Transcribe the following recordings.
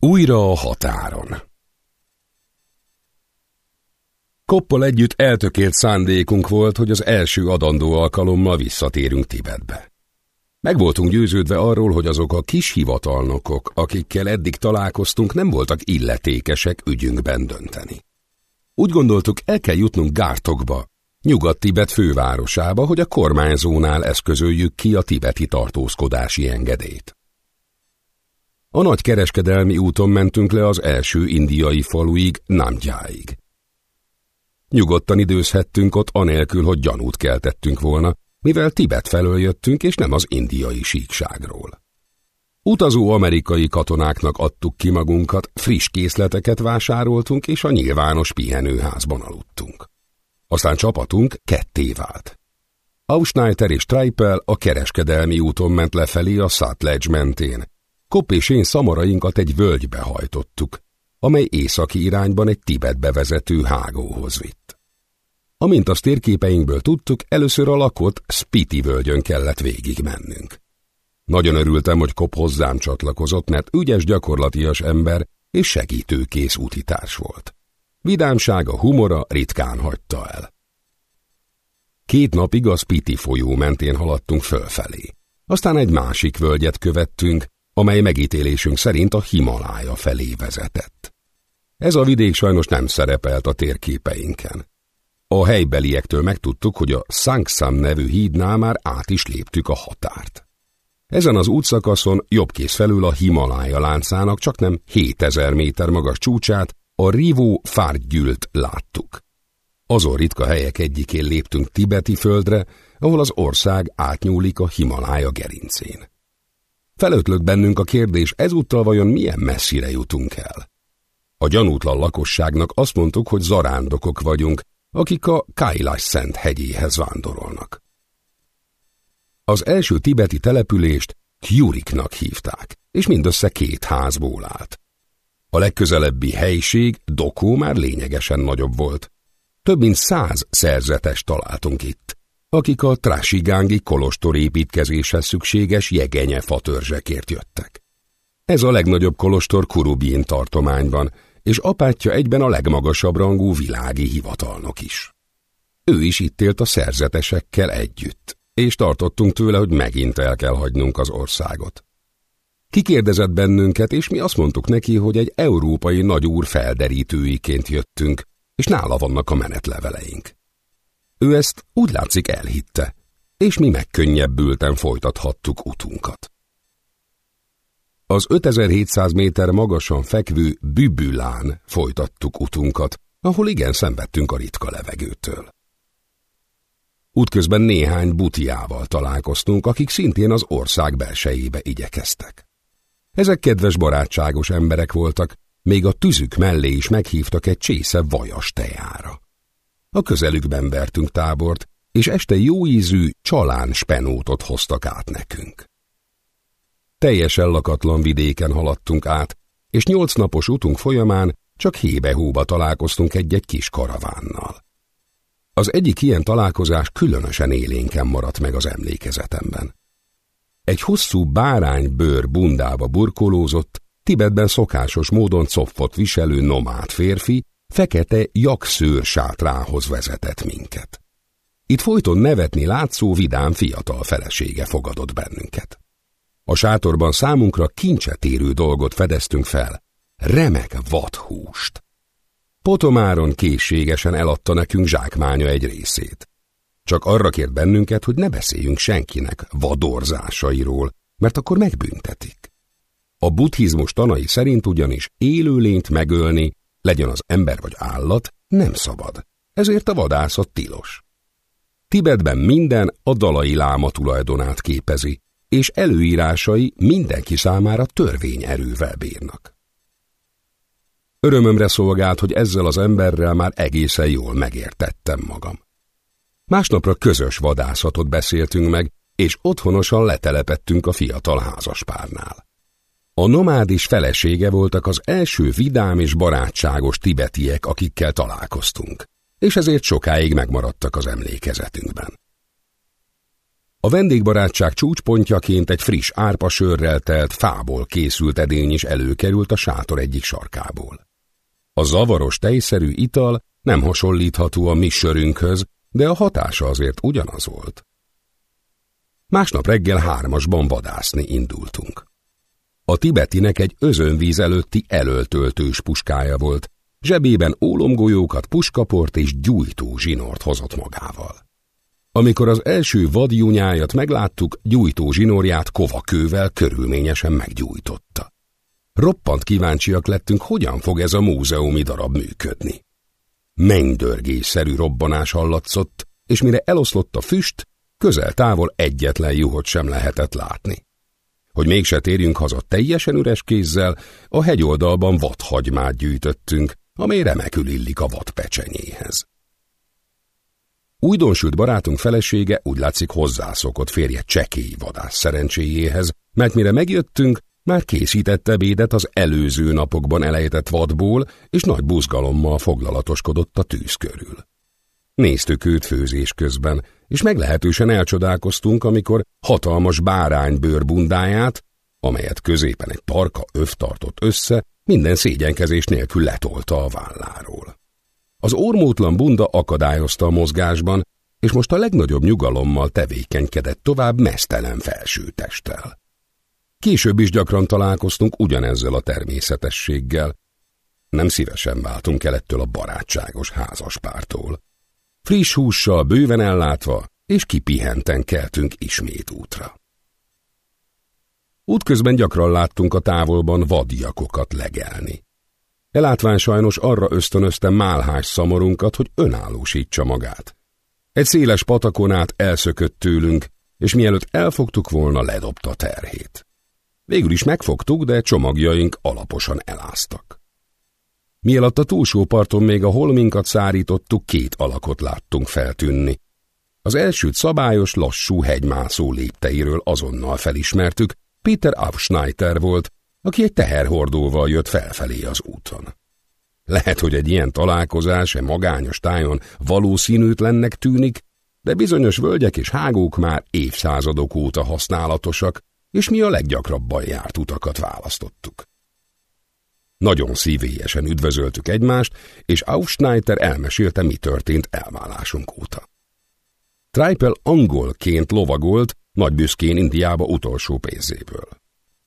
Újra a határon Koppal együtt eltökélt szándékunk volt, hogy az első adandó alkalommal visszatérünk Tibetbe. Meg voltunk győződve arról, hogy azok a kis hivatalnokok, akikkel eddig találkoztunk, nem voltak illetékesek ügyünkben dönteni. Úgy gondoltuk, el kell jutnunk Gártokba, Nyugat-Tibet fővárosába, hogy a kormányzónál eszközöljük ki a tibeti tartózkodási engedélyt. A nagy kereskedelmi úton mentünk le az első indiai faluig, Namgyáig. Nyugodtan időzhettünk ott anélkül, hogy gyanút keltettünk volna, mivel Tibet felől jöttünk, és nem az indiai síkságról. Utazó amerikai katonáknak adtuk ki magunkat, friss készleteket vásároltunk, és a nyilvános pihenőházban aludtunk. Aztán csapatunk ketté vált. Ausneiter és Treipel a kereskedelmi úton ment lefelé a Sutledge mentén. Kopp és én szamarainkat egy völgybe hajtottuk, amely északi irányban egy Tibetbe vezető hágóhoz vitt. Amint a térképeinkből tudtuk, először a lakott Spiti völgyön kellett végigmennünk. Nagyon örültem, hogy Kopp hozzám csatlakozott, mert ügyes gyakorlatias ember és segítőkész útitárs volt. Vidámsága, humora ritkán hagyta el. Két napig a Spiti folyó mentén haladtunk fölfelé. Aztán egy másik völgyet követtünk, amely megítélésünk szerint a Himalája felé vezetett. Ez a vidék sajnos nem szerepelt a térképeinken. A helybeliektől megtudtuk, hogy a Sanksam nevű hídnál már át is léptük a határt. Ezen az útszakaszon jobbkész felül a Himalája láncának csak nem 7000 méter magas csúcsát, a Rivó fárgyűlt láttuk. Azon ritka helyek egyikén léptünk tibeti földre, ahol az ország átnyúlik a Himalája gerincén. Felötlök bennünk a kérdés, ezúttal vajon milyen messzire jutunk el? A gyanútlan lakosságnak azt mondtuk, hogy zarándokok vagyunk, akik a Kailash Szent hegyéhez vándorolnak. Az első tibeti települést Kyuriknak hívták, és mindössze két házból állt. A legközelebbi helység, Dokó már lényegesen nagyobb volt. Több mint száz szerzetes találtunk itt, akik a Trasigángi kolostor építkezéshez szükséges jegenye fatörzsekért jöttek. Ez a legnagyobb kolostor Kurubin tartományban, és apátja egyben a legmagasabb rangú világi hivatalnok is. Ő is itt élt a szerzetesekkel együtt, és tartottunk tőle, hogy megint el kell hagynunk az országot. Kikérdezett bennünket, és mi azt mondtuk neki, hogy egy európai nagyúr felderítőiként jöttünk, és nála vannak a menetleveleink. Ő ezt úgy látszik elhitte, és mi megkönnyebbülten folytathattuk utunkat. Az 5700 méter magasan fekvő Bübülán folytattuk utunkat, ahol igen szenvedtünk a ritka levegőtől. Útközben néhány butiával találkoztunk, akik szintén az ország belsejébe igyekeztek. Ezek kedves barátságos emberek voltak, még a tüzük mellé is meghívtak egy csésze vajas tejára. A közelükben vertünk tábort, és este jó ízű csalán spenótot hoztak át nekünk. Teljesen lakatlan vidéken haladtunk át, és nyolc napos utunk folyamán csak hébe-hóba találkoztunk egy-egy kis karavánnal. Az egyik ilyen találkozás különösen élénken maradt meg az emlékezetemben. Egy hosszú báránybőr bundába burkolózott, Tibetben szokásos módon coffot viselő nomád férfi, fekete jakszőr sátrához vezetett minket. Itt folyton nevetni látszó vidám fiatal felesége fogadott bennünket. A sátorban számunkra kincset érő dolgot fedeztünk fel, remek vadhúst. Potomáron készségesen eladta nekünk zsákmánya egy részét. Csak arra kért bennünket, hogy ne beszéljünk senkinek vadorzásairól, mert akkor megbüntetik. A buddhizmus tanai szerint ugyanis élőlényt megölni, legyen az ember vagy állat, nem szabad. Ezért a vadászat tilos. Tibetben minden a dalai láma tulajdonát képezi, és előírásai mindenki számára törvényerővel bírnak. Örömömre szolgált, hogy ezzel az emberrel már egészen jól megértettem magam. Másnapra közös vadászatot beszéltünk meg, és otthonosan letelepettünk a fiatal házaspárnál. A nomádis felesége voltak az első vidám és barátságos tibetiek, akikkel találkoztunk, és ezért sokáig megmaradtak az emlékezetünkben. A vendégbarátság csúcspontjaként egy friss árpasörrel telt fából készült edény is előkerült a sátor egyik sarkából. A zavaros tejszerű ital nem hasonlítható a mi sörünkhöz, de a hatása azért ugyanaz volt. Másnap reggel hármasban vadászni indultunk. A tibetinek egy özönvíz előtti elöltöltős puskája volt, zsebében ólomgolyókat, puskaport és gyújtó zsinort hozott magával. Amikor az első vadjúnyájat megláttuk, gyújtó zsinórját kovakővel körülményesen meggyújtotta. Roppant kíváncsiak lettünk, hogyan fog ez a múzeumi darab működni. Mennydörgésszerű robbanás hallatszott, és mire eloszlott a füst, közel-távol egyetlen juhot sem lehetett látni. Hogy mégse térjünk haza teljesen üres kézzel, a hegyoldalban vadhagymát gyűjtöttünk, amely remekül illik a vadpecsenyéhez. Újdonsült barátunk felesége úgy látszik hozzászokott férje csekély vadász szerencséjéhez, mert mire megjöttünk, már készített ebédet az előző napokban elejtett vadból, és nagy buzgalommal foglalatoskodott a tűz körül. Néztük őt főzés közben, és meglehetősen elcsodálkoztunk, amikor hatalmas báránybőr bundáját, amelyet középen egy tarka öv tartott össze, minden szégyenkezés nélkül letolta a válláról. Az ormótlan bunda akadályozta a mozgásban, és most a legnagyobb nyugalommal tevékenykedett tovább mesztelen felsőtesttel. Később is gyakran találkoztunk ugyanezzel a természetességgel. Nem szívesen váltunk el ettől a barátságos házaspártól. Friss hússal bőven ellátva, és kipihenten keltünk ismét útra. Útközben gyakran láttunk a távolban vadjakokat legelni. Elátvány sajnos arra ösztönözte málhás szamorunkat, hogy önállósítsa magát. Egy széles patakon át elszökött tőlünk, és mielőtt elfogtuk volna, ledobta terhét. Végül is megfogtuk, de csomagjaink alaposan eláztak. Mielőtt a túlsó parton még a holminkat szárítottuk, két alakot láttunk feltűnni. Az elsőt szabályos, lassú hegymászó lépteiről azonnal felismertük, Peter Abschneiter volt, aki egy teherhordóval jött felfelé az úton. Lehet, hogy egy ilyen találkozás e magányos tájon valószínűtlennek tűnik, de bizonyos völgyek és hágók már évszázadok óta használatosak, és mi a leggyakrabban járt utakat választottuk. Nagyon szívélyesen üdvözöltük egymást, és Aufschneider elmesélte, mi történt elválásunk óta. Tripel angolként lovagolt, nagy büszkén Indiába utolsó pénzéből.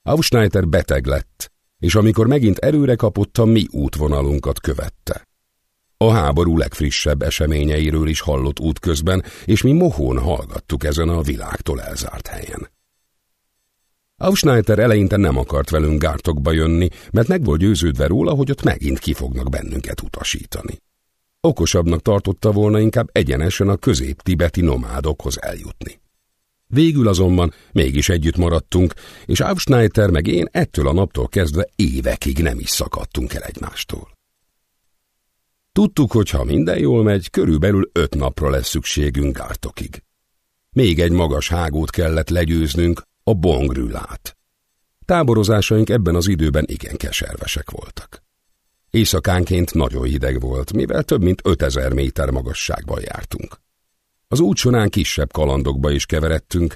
Aufschneider beteg lett, és amikor megint erőre kapott, a mi útvonalunkat követte. A háború legfrissebb eseményeiről is hallott útközben, és mi mohón hallgattuk ezen a világtól elzárt helyen. Aufschneider eleinte nem akart velünk gártokba jönni, mert meg volt győződve róla, hogy ott megint ki fognak bennünket utasítani. Okosabbnak tartotta volna inkább egyenesen a közép-tibeti nomádokhoz eljutni. Végül azonban mégis együtt maradtunk, és Aufschneider meg én ettől a naptól kezdve évekig nem is szakadtunk el egymástól. Tudtuk, hogy ha minden jól megy, körülbelül öt napra lesz szükségünk Gártokig. Még egy magas hágót kellett legyőznünk, a bongrülát. Táborozásaink ebben az időben igen keservesek voltak. Éjszakánként nagyon hideg volt, mivel több mint 5000 méter magasságban jártunk. Az út során kisebb kalandokba is keveredtünk.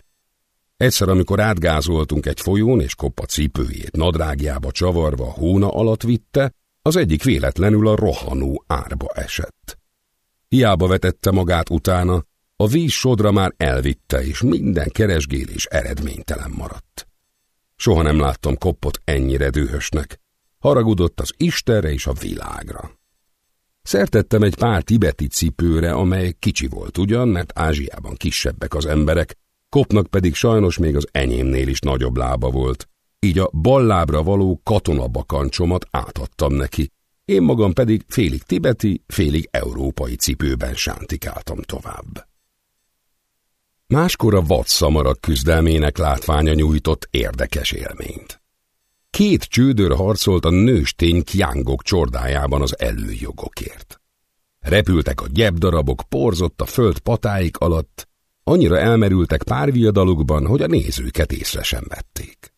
Egyszer, amikor átgázoltunk egy folyón, és koppa cipőjét nadrágjába csavarva hóna alatt vitte, az egyik véletlenül a rohanó árba esett. Hiába vetette magát utána, a víz sodra már elvitte, és minden keresgélés eredménytelen maradt. Soha nem láttam koppot ennyire dühösnek. Haragudott az Istenre és a világra. Szertettem egy pár tibeti cipőre, amely kicsi volt ugyan, mert Ázsiában kisebbek az emberek, kopnak pedig sajnos még az enyémnél is nagyobb lába volt, így a bal lábra való katonabakancsomat átadtam neki, én magam pedig félig tibeti, félig európai cipőben sántikáltam tovább. Máskor a vadszamarak küzdelmének látványa nyújtott érdekes élményt. Két csődör harcolt a nőstény kjángok csordájában az előjogokért. Repültek a gyebdarabok, porzott a föld patáik alatt, annyira elmerültek párviadalukban, hogy a nézőket észre sem vették.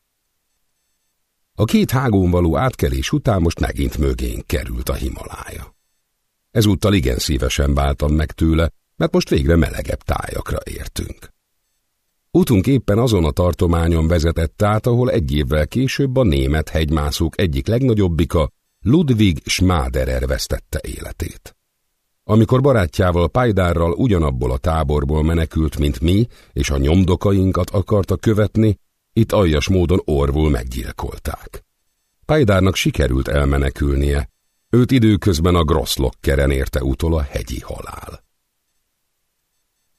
A két hágón való átkelés után most megint mögénk került a Himalája. Ezúttal igen szívesen váltam meg tőle, mert most végre melegebb tájakra értünk. Utunk éppen azon a tartományon vezetett át, ahol egy évvel később a német hegymászók egyik legnagyobbika, Ludwig Schmaderer vesztette életét. Amikor barátjával Pajdárral ugyanabból a táborból menekült, mint mi, és a nyomdokainkat akarta követni, itt aljas módon orvul meggyilkolták. Pajdárnak sikerült elmenekülnie, őt időközben a Grosslockeren érte utol a hegyi halál.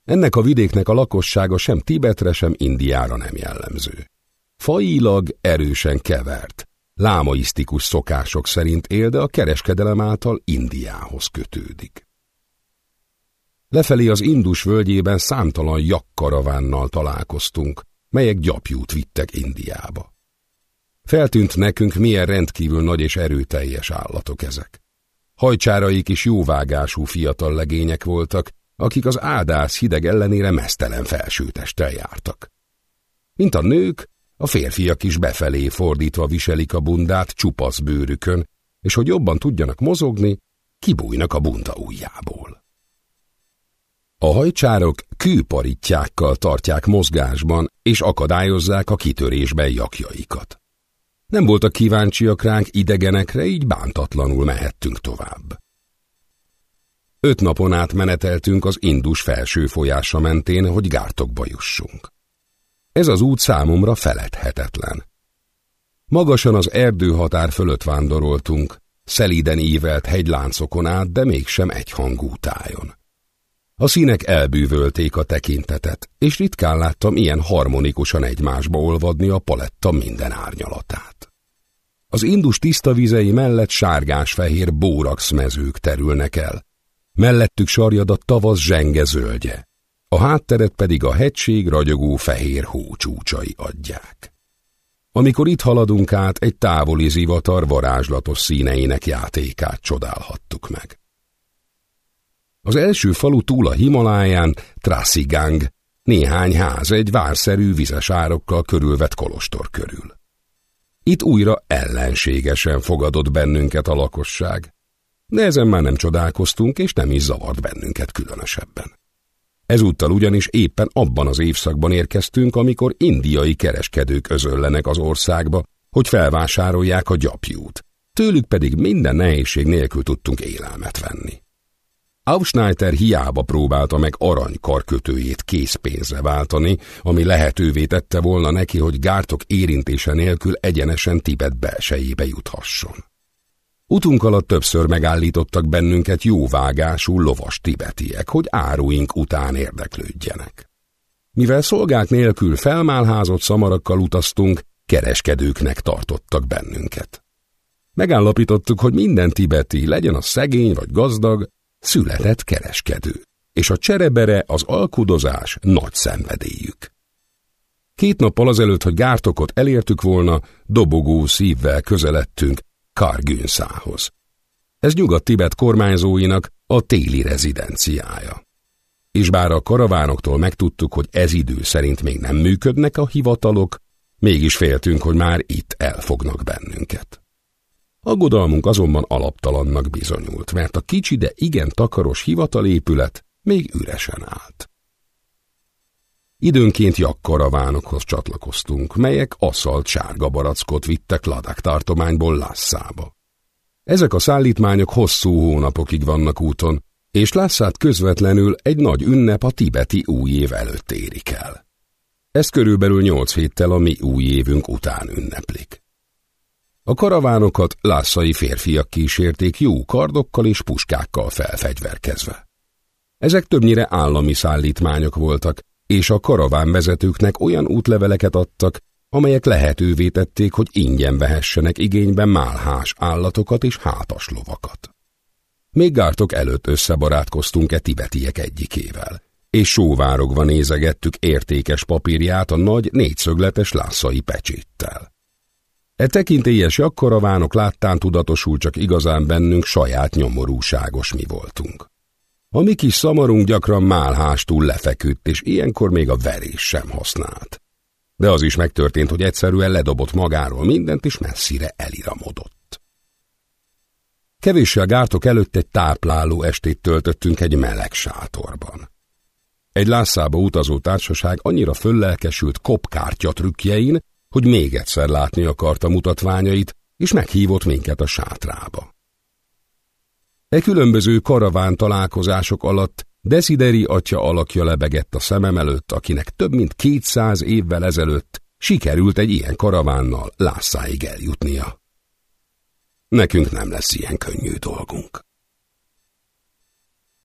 Ennek a vidéknek a lakossága sem Tibetre, sem Indiára nem jellemző. Fajilag erősen kevert, lámaisztikus szokások szerint él, de a kereskedelem által Indiához kötődik. Lefelé az Indus völgyében számtalan jakkaravánnal találkoztunk, melyek gyapjút vittek Indiába. Feltűnt nekünk, milyen rendkívül nagy és erőteljes állatok ezek. Hajcsáraik is jóvágású fiatal legények voltak, akik az áldász hideg ellenére mesztelen felsőtesttel jártak. Mint a nők, a férfiak is befelé fordítva viselik a bundát csupasz bőrükön, és hogy jobban tudjanak mozogni, kibújnak a bunda ujjából. A hajcsárok kőparittyákkal tartják mozgásban, és akadályozzák a kitörésben jakjaikat. Nem voltak kíváncsiak ránk idegenekre, így bántatlanul mehettünk tovább. Öt napon át meneteltünk az Indus felső folyása mentén, hogy gártokba jussunk. Ez az út számomra feledhetetlen. Magasan az erdőhatár fölött vándoroltunk, szelíden ívelt hegyláncokon át, de mégsem egyhangú tájon. A színek elbűvölték a tekintetet, és ritkán láttam ilyen harmonikusan egymásba olvadni a paletta minden árnyalatát. Az Indus tiszta vizei mellett sárgás-fehér bóraxmezők terülnek el, mellettük sarjad a tavasz zsenge zöldje, a hátteret pedig a hegység ragyogó fehér hócsúcsai adják. Amikor itt haladunk át, egy távoli zivatar varázslatos színeinek játékát csodálhattuk meg. Az első falu túl a Himaláján Trasigang, néhány ház egy várszerű vizes árokkal körülvett kolostor körül. Itt újra ellenségesen fogadott bennünket a lakosság, de ezen már nem csodálkoztunk, és nem is zavart bennünket különösebben. Ezúttal ugyanis éppen abban az évszakban érkeztünk, amikor indiai kereskedők özöllenek az országba, hogy felvásárolják a gyapjút, tőlük pedig minden nehézség nélkül tudtunk élelmet venni. Aufschneider hiába próbálta meg arany karkötőjét készpénzre váltani, ami lehetővé tette volna neki, hogy gártok érintése nélkül egyenesen Tibet belsejébe juthasson. Utunk alatt többször megállítottak bennünket jóvágású lovas tibetiek, hogy áruink után érdeklődjenek. Mivel szolgák nélkül felmálházott szamarakkal utaztunk, kereskedőknek tartottak bennünket. Megállapítottuk, hogy minden tibeti, legyen a szegény vagy gazdag, született kereskedő, és a cserebere az alkudozás nagy szenvedélyük. Két nappal azelőtt, hogy gártokot elértük volna, dobogó szívvel közeledtünk Kargünszához. Ez Nyugat-Tibet kormányzóinak a téli rezidenciája. És bár a karavánoktól megtudtuk, hogy ez idő szerint még nem működnek a hivatalok, mégis féltünk, hogy már itt elfognak bennünket. Aggodalmunk azonban alaptalannak bizonyult, mert a kicsi, de igen takaros hivatalépület még üresen állt. Időnként jakkaravánokhoz csatlakoztunk, melyek asszalt sárga barackot vittek Ladák tartományból Lasszába. Ezek a szállítmányok hosszú hónapokig vannak úton, és Lasszát közvetlenül egy nagy ünnep a tibeti új év előtt érik el. Ez körülbelül nyolc héttel a mi új évünk után ünneplik. A karavánokat lászai férfiak kísérték jó kardokkal és puskákkal felfegyverkezve. Ezek többnyire állami szállítmányok voltak, és a karavánvezetőknek olyan útleveleket adtak, amelyek lehetővé tették, hogy ingyen vehessenek igénybe málhás állatokat és hátas lovakat. Még gártok előtt összebarátkoztunk-e tibetiek egyikével, és sóvárogva nézegettük értékes papírját a nagy négyszögletes lászai pecséttel. E tekintélyes jakkaravánok láttán tudatosul csak igazán bennünk saját nyomorúságos mi voltunk. A mi kis szamarunk gyakran málhástól lefeküdt, és ilyenkor még a verés sem használt. De az is megtörtént, hogy egyszerűen ledobott magáról mindent, és messzire eliramodott. Kevéssel gártok előtt egy tápláló estét töltöttünk egy meleg sátorban. Egy Lászába utazó társaság annyira föllelkesült kopkártya trükkjein, hogy még egyszer látni akarta mutatványait, és meghívott minket a sátrába. E különböző karaván találkozások alatt Desideri atya alakja lebegett a szemem előtt, akinek több mint kétszáz évvel ezelőtt sikerült egy ilyen karavánnal Lásszáig eljutnia. Nekünk nem lesz ilyen könnyű dolgunk.